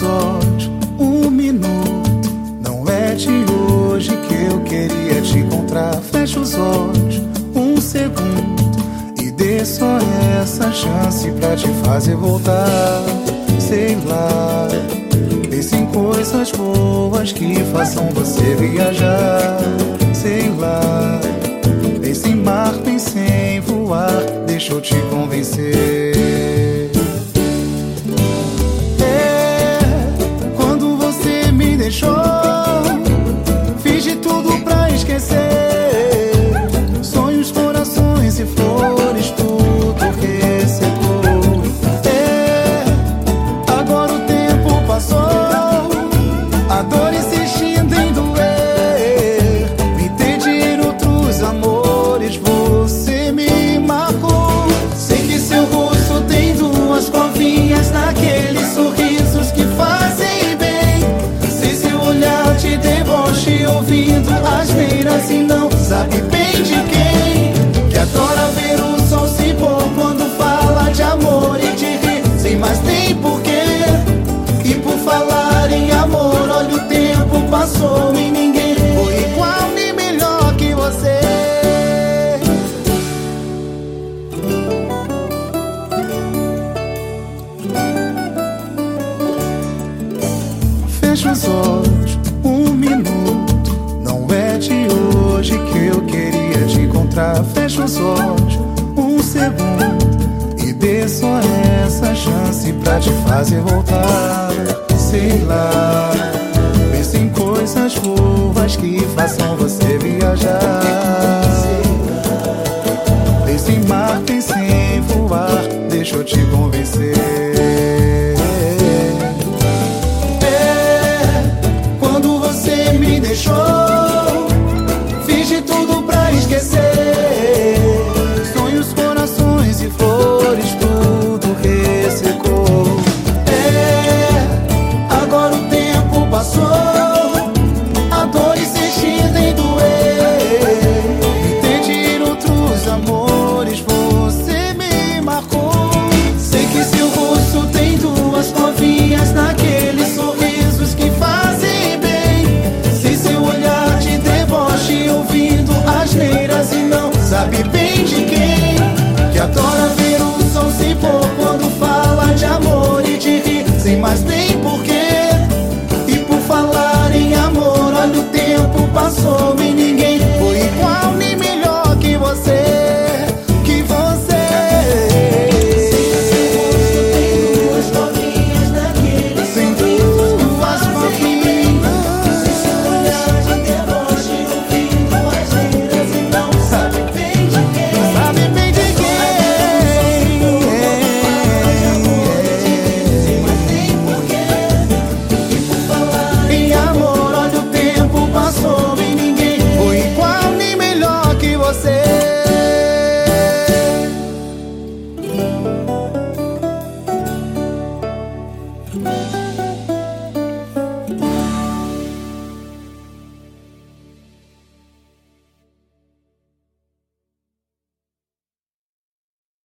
episódio, um minuto. Não é de hoje que eu queria te encontrar. Fecha os olhos, um segundo. E dê só essa chance pra te fazer voltar. Sei lá, pense em coisas boas que façam você viajar. Sei lá, pense em mar, pense em voar. Deixa eu te convencer. Passou e ninguém foi igual nem melhor que você. Fecha os olhos, um minuto. Não é de hoje que eu queria te encontrar. Fecha os olhos, um segundo. E dê só essa chance pra te fazer voltar. Sei lá, pense em coisas boas que façam você viajar. Em mar, pense em voar. Deixa eu te convencer.